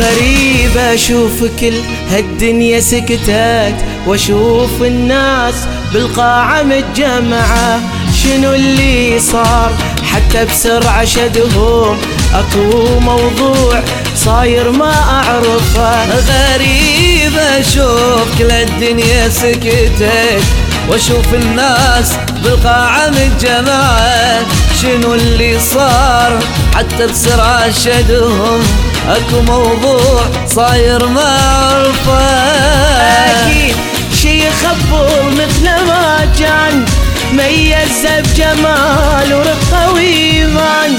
غريبة أشوف كل هالدنيا سكتت وأشوف الناس بالقاعة متجمعة. شنو اللي صار؟ حتى بسرعة شدهم. أكو موضوع صاير ما أعرفه. غريب أشوف كل الدنيا سكتت وأشوف الناس بالقاعة متجمعة. شنو اللي صار؟ حتى بسرعة شدهم. اكو موضوع صاير ما اعرفه أكيد. شي يخبر مثل ما كان ميز بجمال ورقة وإيمان.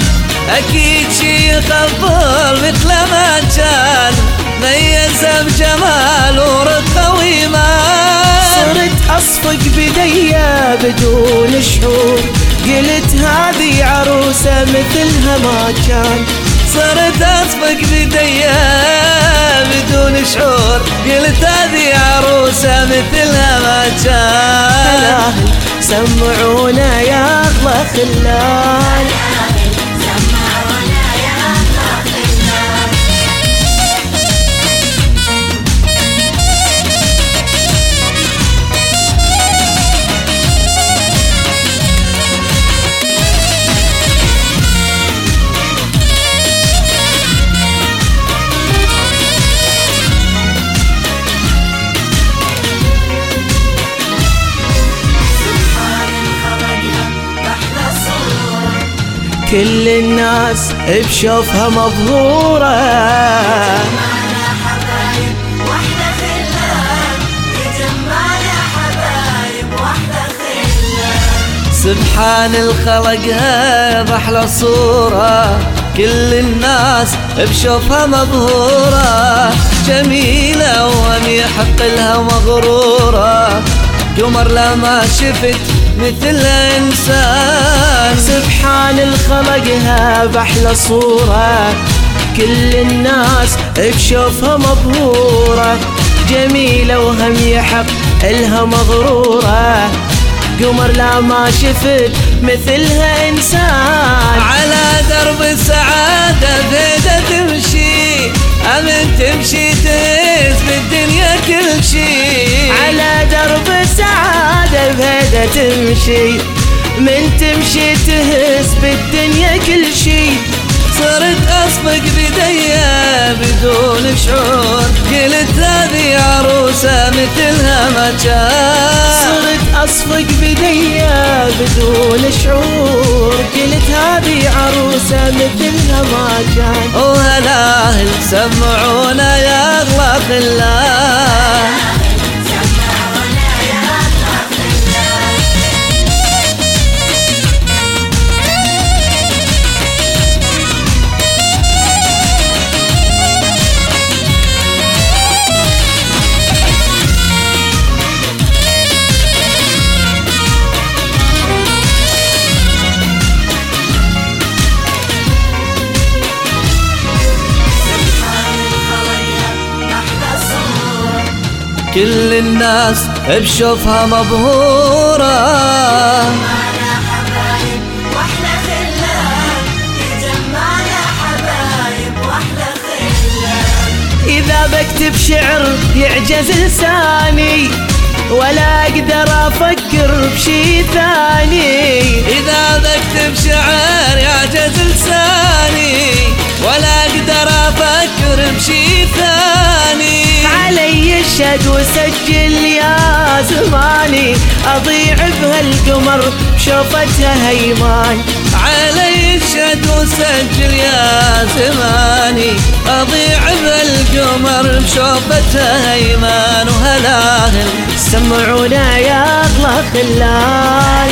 أكيد شي يخبر مثل ما كان ميز بجمال ورقة وإيمان. صرت أصفق بديا بدون شعور قلت هذه عروسة مثلها ما كان صرت أصفق بديا بدون شعور. قلت هذه عروسة مثلها ما كان سمعونا يا الله خلال كل الناس بشوفها مبهورة. سبحان الخلق هذا أحلى صورة. كل الناس بشوفها مبهورة. جميلة وهم يحق لها مغرورة. قمر لما شفت مثل إنسان. سبحان الخلق هذا أحلى صورة. كل الناس بشوفها مبهورة. جميلة وهم يحق إلها مغرورة. قمر لا ما شفت مثلها إنسان. على درب السعادة بيدة تمشي. أمن تمشي تهز بالدنيا كل شي. تمشي من تمشي تهز بالدنيا كل شي. صرت أصفق بديا بدون شعور. قلت هذه عروسة مثلها ما صرت أصفق بديا بدون شعور. قلت هذه عروسة مثلها ما كان وهلاهل سمعونا يا أغلى خلاه كل الناس بشوفها مبهورة. إذا بكتب شعر يعجز لساني ولا أقدر أفكر بشي ثاني. إذا بكتب شعر يعجز لساني الشد وسجل يا زماني أضيع بهالقمر بشوفتها هيمان علي الشد وسجل يا زماني أضيع بالقمر بشوفتها هيمان وهلاهل سمعونا يا أغلى خلال